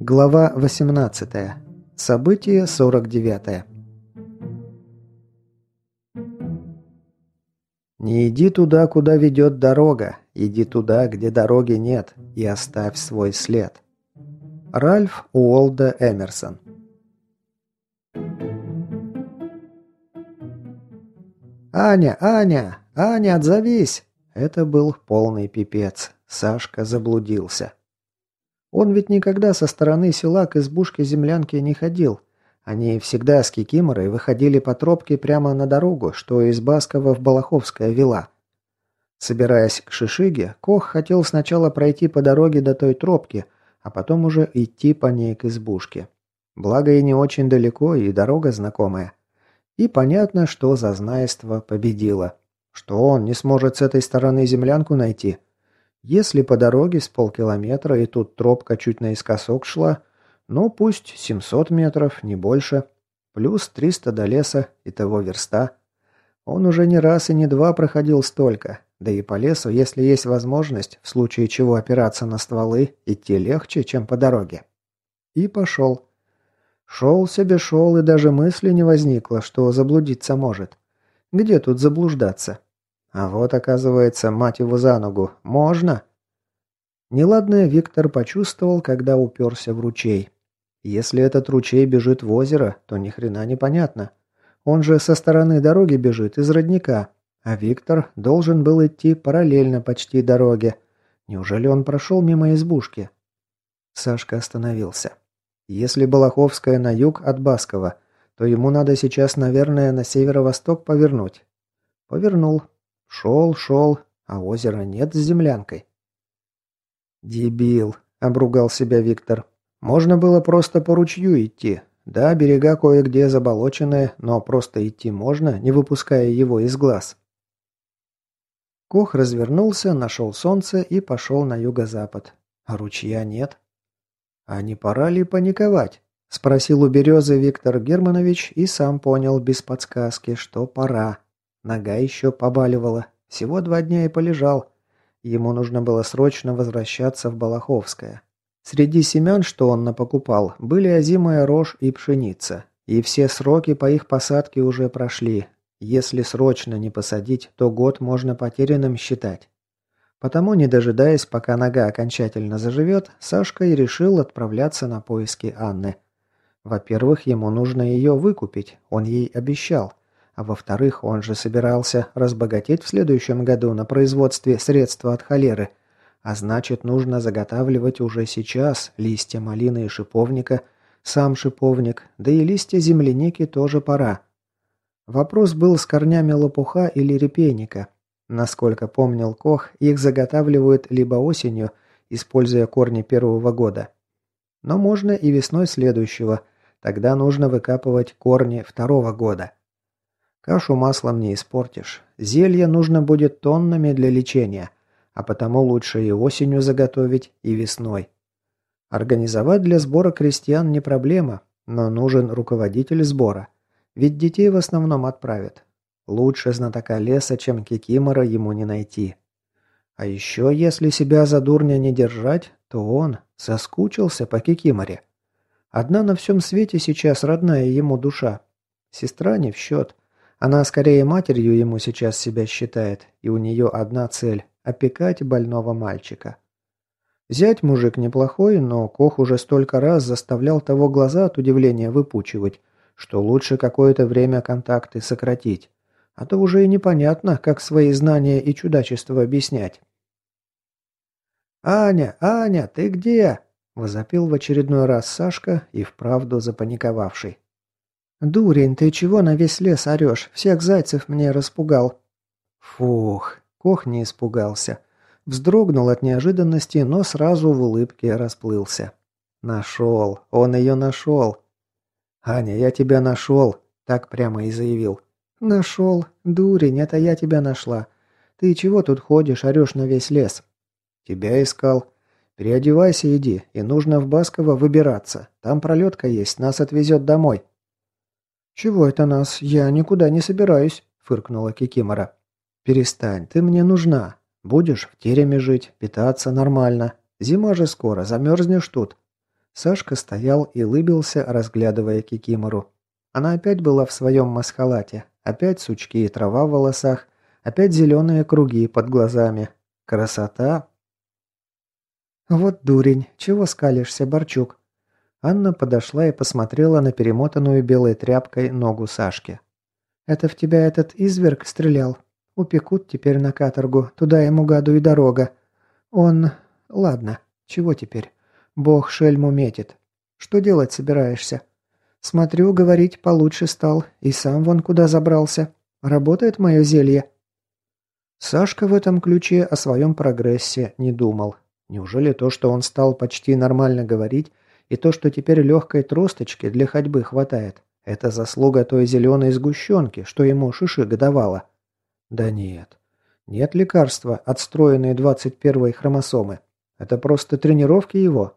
Глава 18. Событие 49. Не иди туда, куда ведет дорога, иди туда, где дороги нет, и оставь свой след. Ральф Уолда Эмерсон «Аня, Аня! Аня, отзовись!» Это был полный пипец. Сашка заблудился. Он ведь никогда со стороны села к избушке землянки не ходил. Они всегда с Кикиморой выходили по тропке прямо на дорогу, что из Баскова в Балаховское вела. Собираясь к Шишиге, Кох хотел сначала пройти по дороге до той тропки, а потом уже идти по ней к избушке. Благо и не очень далеко, и дорога знакомая. И понятно, что зазнайство победило. Что он не сможет с этой стороны землянку найти – если по дороге с полкилометра и тут тропка чуть наискосок шла, ну пусть 700 метров, не больше, плюс 300 до леса, и того верста. Он уже не раз и не два проходил столько, да и по лесу, если есть возможность, в случае чего опираться на стволы, идти легче, чем по дороге. И пошел. Шел себе шел, и даже мысли не возникло, что заблудиться может. Где тут заблуждаться? А вот, оказывается, мать его за ногу, можно? Неладное Виктор почувствовал, когда уперся в ручей. Если этот ручей бежит в озеро, то ни хрена не понятно. Он же со стороны дороги бежит, из родника. А Виктор должен был идти параллельно почти дороге. Неужели он прошел мимо избушки? Сашка остановился. Если Балаховская на юг от Баскова, то ему надо сейчас, наверное, на северо-восток повернуть. Повернул, Шел, шел, а озера нет с землянкой. «Дебил», — обругал себя Виктор. «Можно было просто по ручью идти. Да, берега кое-где заболоченные, но просто идти можно, не выпуская его из глаз». Кох развернулся, нашел солнце и пошел на юго-запад. А ручья нет. «А не пора ли паниковать?» — спросил у березы Виктор Германович и сам понял без подсказки, что пора. Нога еще побаливала. Всего два дня и полежал. Ему нужно было срочно возвращаться в Балаховское. Среди семян, что он напокупал, были озимая рожь и пшеница. И все сроки по их посадке уже прошли. Если срочно не посадить, то год можно потерянным считать. Потому, не дожидаясь, пока нога окончательно заживет, Сашка и решил отправляться на поиски Анны. Во-первых, ему нужно ее выкупить, он ей обещал – а во-вторых, он же собирался разбогатеть в следующем году на производстве средства от холеры. А значит, нужно заготавливать уже сейчас листья малины и шиповника, сам шиповник, да и листья земляники тоже пора. Вопрос был с корнями лопуха или репейника. Насколько помнил Кох, их заготавливают либо осенью, используя корни первого года. Но можно и весной следующего, тогда нужно выкапывать корни второго года. Кашу маслом не испортишь. Зелье нужно будет тоннами для лечения, а потому лучше и осенью заготовить, и весной. Организовать для сбора крестьян не проблема, но нужен руководитель сбора. Ведь детей в основном отправят. Лучше знатока леса, чем кикимора, ему не найти. А еще, если себя за дурня не держать, то он соскучился по кикиморе. Одна на всем свете сейчас родная ему душа. Сестра не в счет – она скорее матерью ему сейчас себя считает, и у нее одна цель – опекать больного мальчика. Зять мужик неплохой, но Кох уже столько раз заставлял того глаза от удивления выпучивать, что лучше какое-то время контакты сократить. А то уже и непонятно, как свои знания и чудачество объяснять. «Аня, Аня, ты где?» – возопил в очередной раз Сашка и вправду запаниковавший. «Дурень, ты чего на весь лес орешь? Всех зайцев мне распугал». Фух, Кох не испугался. Вздрогнул от неожиданности, но сразу в улыбке расплылся. «Нашел! Он ее нашел!» «Аня, я тебя нашел!» – так прямо и заявил. «Нашел! Дурень, это я тебя нашла. Ты чего тут ходишь, орешь на весь лес?» «Тебя искал. Переодевайся, иди, и нужно в Басково выбираться. Там пролетка есть, нас отвезет домой». «Чего это нас? Я никуда не собираюсь», – фыркнула Кикимора. «Перестань, ты мне нужна. Будешь в тереме жить, питаться нормально. Зима же скоро, замерзнешь тут». Сашка стоял и лыбился, разглядывая Кикимору. Она опять была в своем масхалате, опять сучки и трава в волосах, опять зеленые круги под глазами. Красота! «Вот дурень, чего скалишься, Борчук?» Анна подошла и посмотрела на перемотанную белой тряпкой ногу Сашки. «Это в тебя этот изверг стрелял? Упекут теперь на каторгу, туда ему гаду и дорога. Он... Ладно, чего теперь? Бог шельму метит. Что делать собираешься? Смотрю, говорить получше стал, и сам вон куда забрался. Работает мое зелье?» Сашка в этом ключе о своем прогрессе не думал. Неужели то, что он стал почти нормально говорить, и то, что теперь легкой тросточки для ходьбы хватает, это заслуга той зеленой сгущенки, что ему шишига давала? Да нет. Нет лекарства, отстроенной 21-й хромосомы. Это просто тренировки его.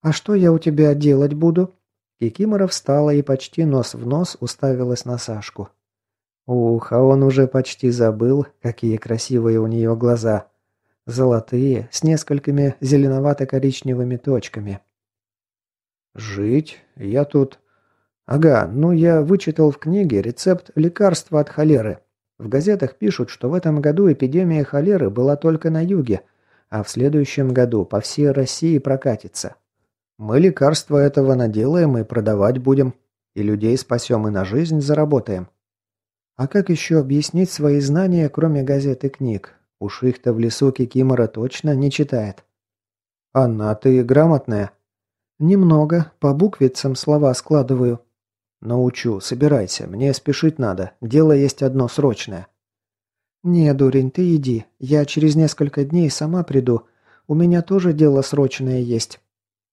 «А что я у тебя делать буду?» Кикимора встала и почти нос в нос уставилась на Сашку. Ух, а он уже почти забыл, какие красивые у нее глаза. Золотые, с несколькими зеленовато-коричневыми точками. «Жить? Я тут...» «Ага, ну я вычитал в книге рецепт лекарства от холеры. В газетах пишут, что в этом году эпидемия холеры была только на юге, а в следующем году по всей России прокатится. Мы лекарства этого наделаем и продавать будем. И людей спасем, и на жизнь заработаем. А как еще объяснить свои знания, кроме газет и книг? Уж их-то в лесу Кикимора точно не читает. «Анна, ты грамотная?» «Немного. По буквицам слова складываю». «Научу. Собирайся. Мне спешить надо. Дело есть одно срочное». «Не, дурень, ты иди. Я через несколько дней сама приду. У меня тоже дело срочное есть».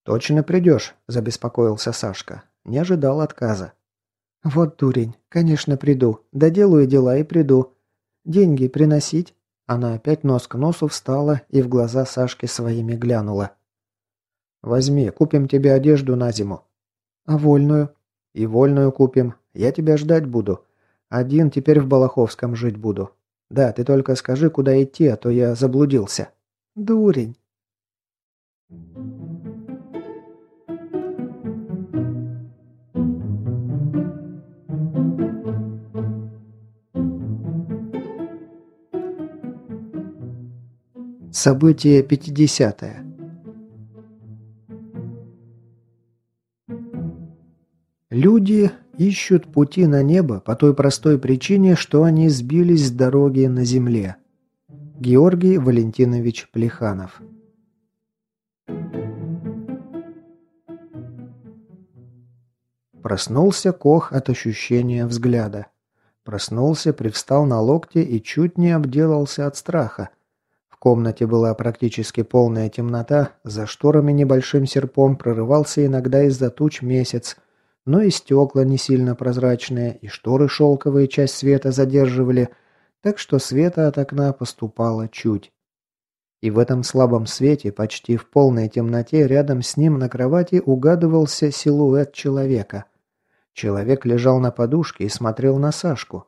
«Точно придешь?» – забеспокоился Сашка. Не ожидал отказа. «Вот дурень. Конечно, приду. Доделаю дела и приду. Деньги приносить?» Она опять нос к носу встала и в глаза Сашки своими глянула. «Возьми, купим тебе одежду на зиму». «А вольную?» «И вольную купим. Я тебя ждать буду. Один теперь в Балаховском жить буду. Да, ты только скажи, куда идти, а то я заблудился». «Дурень». Событие 50 -е. Люди ищут пути на небо по той простой причине, что они сбились с дороги на земле. Георгий Валентинович Плеханов Проснулся Кох от ощущения взгляда. Проснулся, привстал на локте и чуть не обделался от страха комнате была практически полная темнота, за шторами небольшим серпом прорывался иногда из-за туч месяц, но и стекла не сильно прозрачные, и шторы шелковые часть света задерживали, так что света от окна поступало чуть. И в этом слабом свете, почти в полной темноте, рядом с ним на кровати угадывался силуэт человека. Человек лежал на подушке и смотрел на Сашку.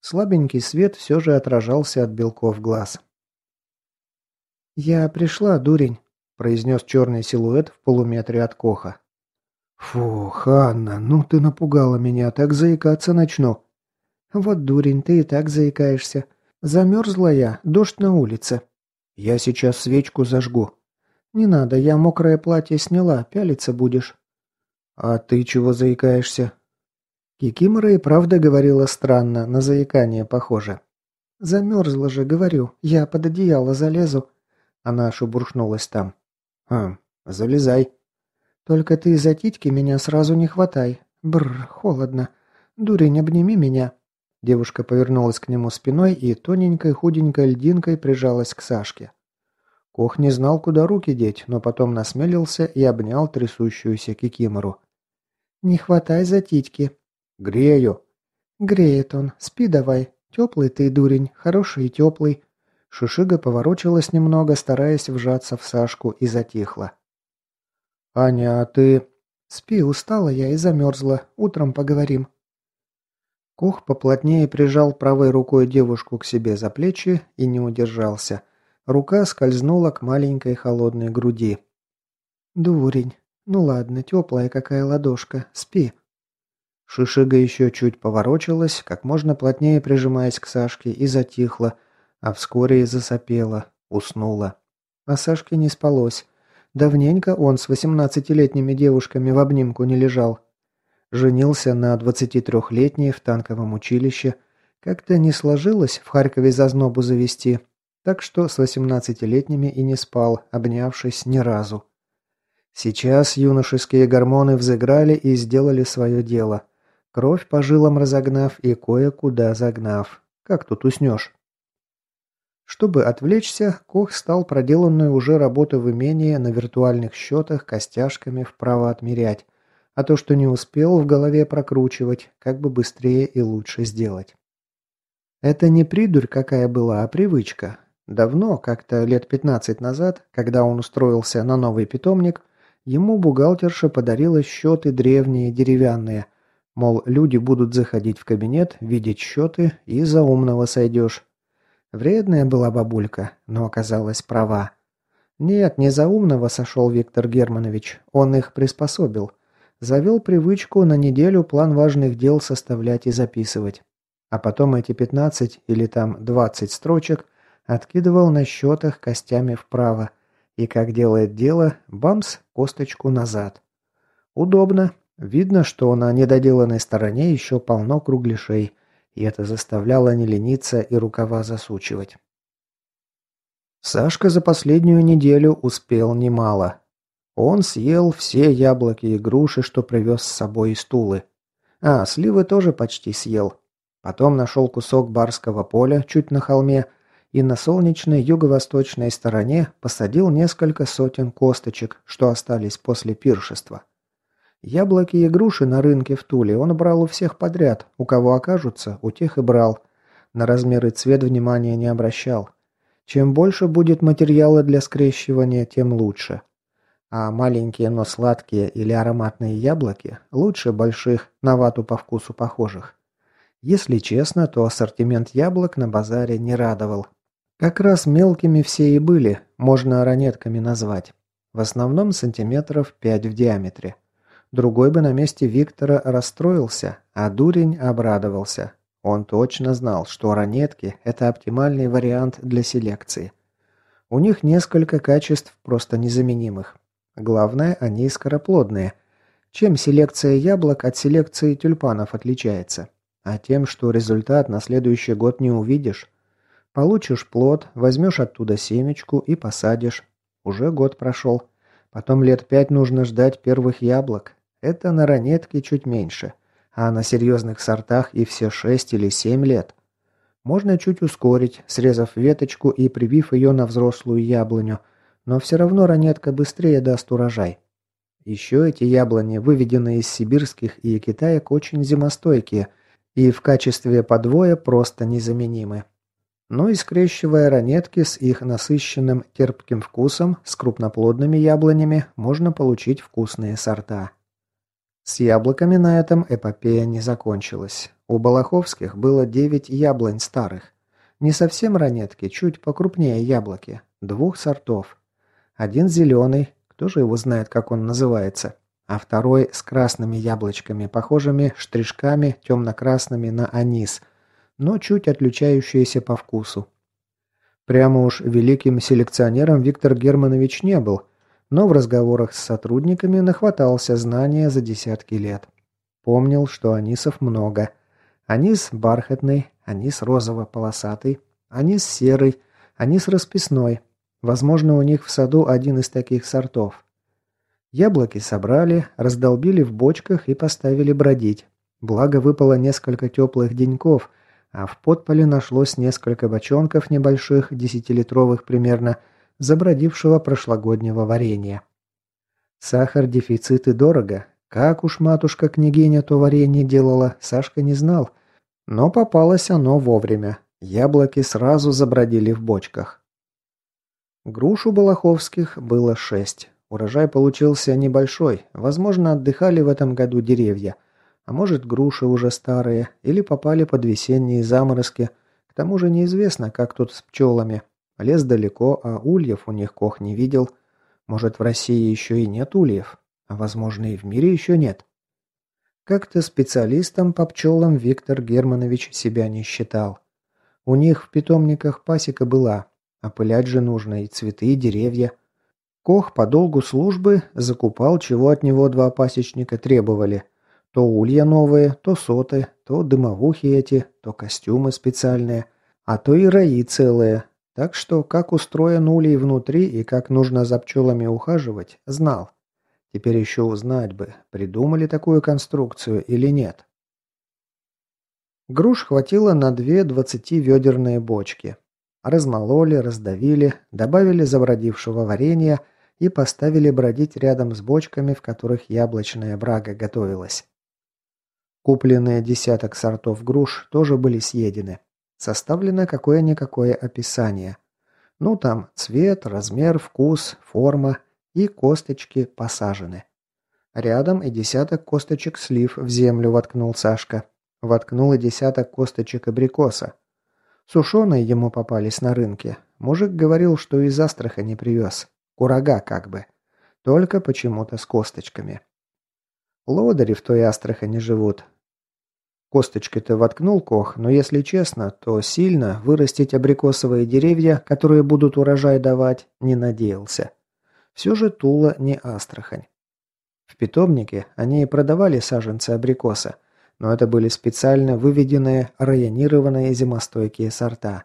Слабенький свет все же отражался от белков глаз. «Я пришла, дурень», – произнес черный силуэт в полуметре от Коха. «Фу, Ханна, ну ты напугала меня, так заикаться начну». «Вот дурень, ты и так заикаешься. Замерзла я, дождь на улице». «Я сейчас свечку зажгу». «Не надо, я мокрое платье сняла, пялиться будешь». «А ты чего заикаешься?» Кикимора и правда говорила странно, на заикание похоже. «Замерзла же, говорю, я под одеяло залезу». Она шебуршнулась там. «Хм, залезай». «Только ты за титьки меня сразу не хватай. Бррр, холодно. Дурень, обними меня». Девушка повернулась к нему спиной и тоненькой худенькой льдинкой прижалась к Сашке. Кох не знал, куда руки деть, но потом насмелился и обнял трясущуюся кикимору. «Не хватай за титьки». «Грею». «Греет он. Спи давай. Теплый ты, дурень, хороший и теплый. Шишига поворочилась немного, стараясь вжаться в Сашку, и затихла. «Аня, а ты...» «Спи, устала я и замерзла. Утром поговорим». Кох поплотнее прижал правой рукой девушку к себе за плечи и не удержался. Рука скользнула к маленькой холодной груди. «Дурень. Ну ладно, теплая какая ладошка. Спи». Шишига еще чуть поворочилась, как можно плотнее прижимаясь к Сашке, и затихла, а вскоре и засопела, уснула. А Сашке не спалось. Давненько он с восемнадцатилетними девушками в обнимку не лежал. Женился на 23-летней в танковом училище. Как-то не сложилось в Харькове зазнобу завести, так что с 18-летними и не спал, обнявшись ни разу. Сейчас юношеские гормоны взыграли и сделали свое дело. Кровь по жилам разогнав и кое-куда загнав. Как тут уснешь? Чтобы отвлечься, Кох стал проделанную уже работу в имении на виртуальных счетах костяшками вправо отмерять, а то, что не успел в голове прокручивать, как бы быстрее и лучше сделать. Это не придурь какая была, а привычка. Давно, как-то лет 15 назад, когда он устроился на новый питомник, ему бухгалтерша подарила счеты древние, деревянные. Мол, люди будут заходить в кабинет, видеть счеты и за умного сойдешь. Вредная была бабулька, но оказалась права. Нет, не за умного сошел Виктор Германович, он их приспособил. Завел привычку на неделю план важных дел составлять и записывать. А потом эти 15 или там 20 строчек откидывал на счетах костями вправо. И как делает дело, бамс, косточку назад. Удобно. Видно, что на недоделанной стороне еще полно кругляшей – и это заставляло не лениться и рукава засучивать. Сашка за последнюю неделю успел немало. Он съел все яблоки и груши, что привез с собой из Тулы. А, сливы тоже почти съел. Потом нашел кусок барского поля чуть на холме и на солнечной юго-восточной стороне посадил несколько сотен косточек, что остались после пиршества. Яблоки и груши на рынке в Туле он брал у всех подряд, у кого окажутся, у тех и брал. На размер и цвет внимания не обращал. Чем больше будет материала для скрещивания, тем лучше. А маленькие, но сладкие или ароматные яблоки лучше больших, на вату по вкусу похожих. Если честно, то ассортимент яблок на базаре не радовал. Как раз мелкими все и были, можно ранетками назвать. В основном сантиметров 5 в диаметре. Другой бы на месте Виктора расстроился, а дурень обрадовался. Он точно знал, что ранетки – это оптимальный вариант для селекции. У них несколько качеств просто незаменимых. Главное, они скороплодные. Чем селекция яблок от селекции тюльпанов отличается? А тем, что результат на следующий год не увидишь. Получишь плод, возьмешь оттуда семечку и посадишь. Уже год прошел. Потом лет пять нужно ждать первых яблок. Это на ранетке чуть меньше, а на серьезных сортах и все шесть или семь лет. Можно чуть ускорить, срезав веточку и привив ее на взрослую яблоню, но все равно ранетка быстрее даст урожай. Еще эти яблони, выведенные из сибирских и китаек, очень зимостойкие и в качестве подвоя просто незаменимы. Ну и скрещивая ранетки с их насыщенным терпким вкусом, с крупноплодными яблонями, можно получить вкусные сорта. С яблоками на этом эпопея не закончилась. У Балаховских было девять яблонь старых. Не совсем ранетки, чуть покрупнее яблоки. Двух сортов. Один зеленый, кто же его знает, как он называется, а второй с красными яблочками, похожими штришками темно-красными на анис, но чуть отличающиеся по вкусу. Прямо уж великим селекционером Виктор Германович не был – но в разговорах с сотрудниками нахватался знания за десятки лет. Помнил, что анисов много. Анис бархатный, анис розово-полосатый, анис серый, анис расписной. Возможно, у них в саду один из таких сортов. Яблоки собрали, раздолбили в бочках и поставили бродить. Благо выпало несколько теплых деньков, а в подполе нашлось несколько бочонков небольших, десятилитровых примерно, забродившего прошлогоднего варенья. Сахар, дефицит и дорого. Как уж матушка-княгиня то варенье делала, Сашка не знал. Но попалось оно вовремя. Яблоки сразу забродили в бочках. Груш у Балаховских было шесть. урожай получился небольшой, возможно, отдыхали в этом году деревья, а может, груши уже старые, или попали под весенние заморозки. К тому же неизвестно, как тут с пчелами. Лес далеко, а ульев у них Кох не видел. Может, в России еще и нет ульев, а возможно, и в мире еще нет. Как-то специалистом по пчелам Виктор Германович себя не считал. У них в питомниках пасека была, опылять же нужно и цветы, и деревья. Кох по долгу службы закупал, чего от него два пасечника требовали. То улья новые, то соты, то дымовухи эти, то костюмы специальные, а то и раи целые. Так что, как устроен улей внутри и как нужно за пчелами ухаживать, знал. Теперь еще узнать бы, придумали такую конструкцию или нет. Груш хватило на две двадцативедерные бочки. Размололи, раздавили, добавили забродившего варенья и поставили бродить рядом с бочками, в которых яблочная брага готовилась. Купленные десяток сортов груш тоже были съедены. Составлено какое-никакое описание. Ну там цвет, размер, вкус, форма, и косточки посажены. Рядом и десяток косточек слив в землю воткнул Сашка. Воткнул и десяток косточек абрикоса. Сушеные ему попались на рынке. Мужик говорил, что из Астрахани привез. Курага как бы. Только почему-то с косточками. Лодыри в той Астрахани живут. Косточки-то воткнул Кох, но если честно, то сильно вырастить абрикосовые деревья, которые будут урожай давать, не надеялся. Все же Тула не Астрахань. В питомнике они и продавали саженцы абрикоса, но это были специально выведенные, районированные зимостойкие сорта.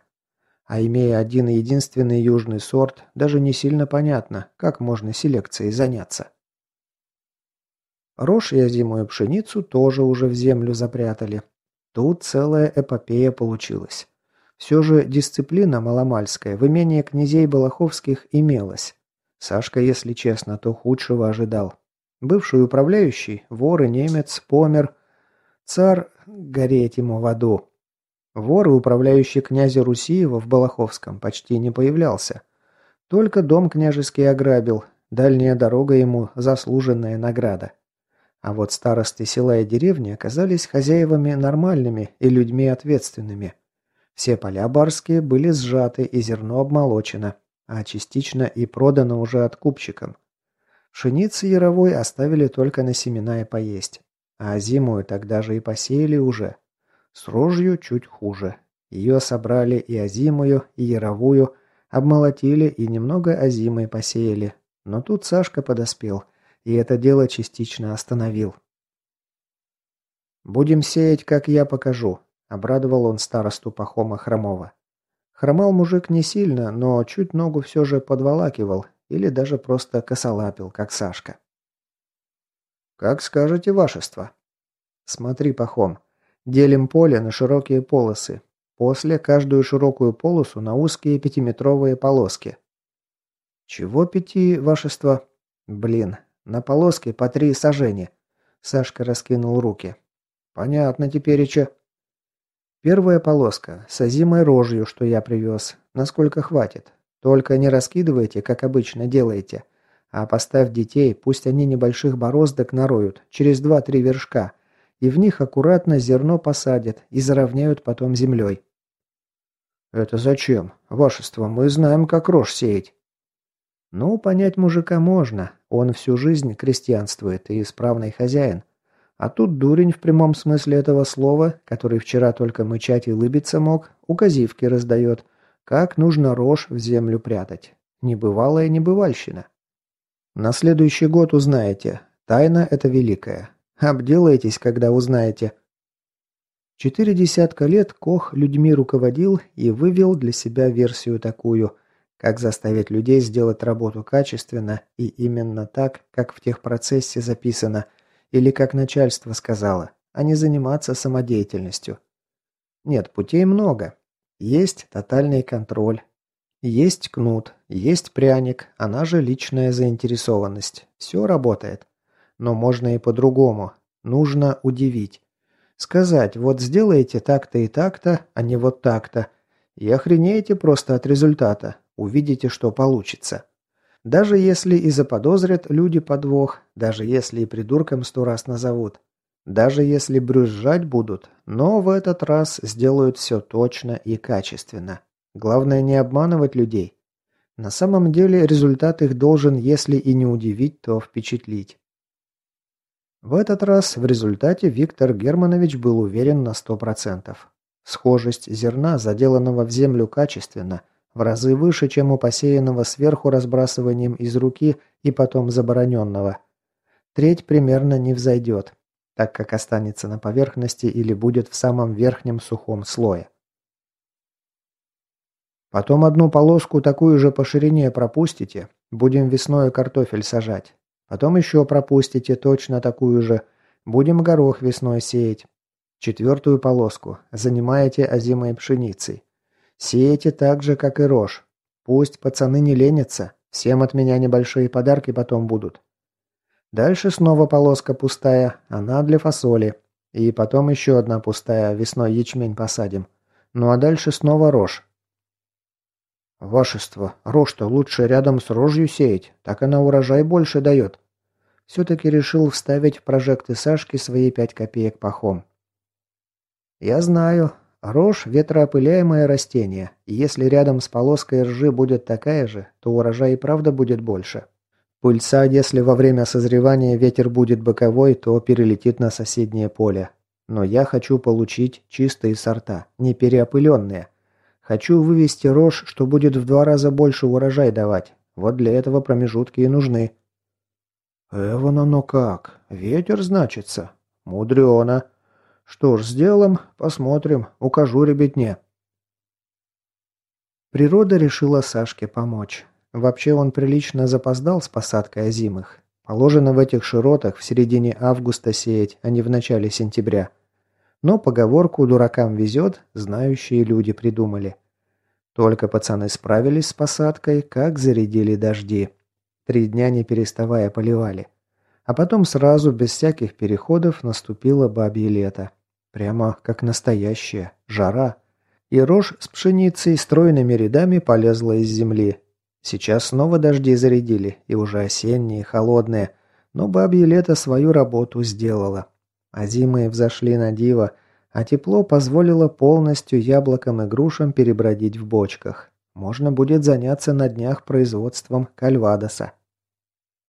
А имея один единственный южный сорт, даже не сильно понятно, как можно селекцией заняться. Рожь и озимую пшеницу тоже уже в землю запрятали. Тут целая эпопея получилась. Все же дисциплина маломальская в имении князей Балаховских имелась. Сашка, если честно, то худшего ожидал. Бывший управляющий, вор и немец, помер. Царь, гореть ему в аду. Вор и управляющий князя Русиева в Балаховском почти не появлялся. Только дом княжеский ограбил, дальняя дорога ему заслуженная награда. А вот старосты села и деревни оказались хозяевами нормальными и людьми ответственными. Все поля барские были сжаты и зерно обмолочено а частично и продано уже откупщикам. Пшеницы яровой оставили только на семена и поесть, а зимую тогда же и посеяли уже. С рожью чуть хуже. Ее собрали и озимую, и яровую, обмолотили и немного озимой посеяли. Но тут Сашка подоспел, и это дело частично остановил. «Будем сеять, как я покажу», — обрадовал он старосту Пахома Хромова. Хромал мужик не сильно, но чуть ногу все же подволакивал или даже просто косолапил, как Сашка. «Как скажете, вашество». «Смотри, Пахом, делим поле на широкие полосы. После каждую широкую полосу на узкие пятиметровые полоски». «Чего пяти, вашество?» «Блин, на полоске по три сажени». Сашка раскинул руки. «Понятно теперь, че. Первая полоска с озимой рожью, что я привез. Насколько хватит. Только не раскидывайте, как обычно делаете. А поставь детей, пусть они небольших бороздок нароют, через два-три вершка. И в них аккуратно зерно посадят и заровняют потом землей. «Это зачем? Вашество, мы знаем, как рожь сеять». «Ну, понять мужика можно. Он всю жизнь крестьянствует и исправный хозяин. А тут дурень в прямом смысле этого слова, который вчера только мычать и лыбиться мог, указивки раздает, как нужно рожь в землю прятать. Небывалая небывальщина. На следующий год узнаете. Тайна это великая. Обделаетесь, когда узнаете. Четыре десятка лет Кох людьми руководил и вывел для себя версию такую, как заставить людей сделать работу качественно и именно так, как в техпроцессе записано – или как начальство сказало, а не заниматься самодеятельностью. Нет, путей много. Есть тотальный контроль. Есть кнут, есть пряник, она же личная заинтересованность. Все работает. Но можно и по-другому. Нужно удивить. Сказать, вот сделаете так-то и так-то, а не вот так-то. И охренеете просто от результата. Увидите, что получится. Даже если и заподозрят люди подвох, даже если и придурком сто раз назовут, даже если брюзжать будут, но в этот раз сделают все точно и качественно. Главное не обманывать людей. На самом деле результат их должен, если и не удивить, то впечатлить. В этот раз в результате Виктор Германович был уверен на сто процентов. Схожесть зерна, заделанного в землю качественно, в разы выше, чем у посеянного сверху разбрасыванием из руки и потом забороненного. Треть примерно не взойдет, так как останется на поверхности или будет в самом верхнем сухом слое. Потом одну полоску такую же по ширине пропустите, будем весной картофель сажать. Потом еще пропустите точно такую же, будем горох весной сеять. Четвертую полоску занимаете озимой пшеницей. Сеете так же, как и рожь. Пусть пацаны не ленятся, всем от меня небольшие подарки потом будут. Дальше снова полоска пустая, она для фасоли. И потом еще одна пустая, весной ячмень посадим. Ну а дальше снова рожь. «Вашество, рожь-то лучше рядом с рожью сеять, так она урожай больше дает». Все-таки решил вставить в прожекты Сашки свои пять копеек пахом. «Я знаю, Рожь – ветроопыляемое растение, и если рядом с полоской ржи будет такая же, то урожай и правда будет больше. Пыльца, если во время созревания ветер будет боковой, то перелетит на соседнее поле. Но я хочу получить чистые сорта, не переопыленные. Хочу вывести рожь, что будет в два раза больше урожай давать. Вот для этого промежутки и нужны. Эван оно как? Ветер, значится? Мудрено. Что ж, сделаем, посмотрим, укажу ребятне. Природа решила Сашке помочь. Вообще он прилично запоздал с посадкой озимых. Положено в этих широтах в середине августа сеять, а не в начале сентября. Но поговорку «дуракам везет» знающие люди придумали. Только пацаны справились с посадкой, как зарядили дожди. Три дня не переставая поливали. А потом сразу, без всяких переходов, наступило бабье лето. Прямо как настоящая жара. И рожь с пшеницей стройными рядами полезла из земли. Сейчас снова дожди зарядили, и уже осенние, холодные. Но бабье лето свою работу сделало. А зимы взошли на диво, а тепло позволило полностью яблокам и грушам перебродить в бочках. Можно будет заняться на днях производством кальвадоса.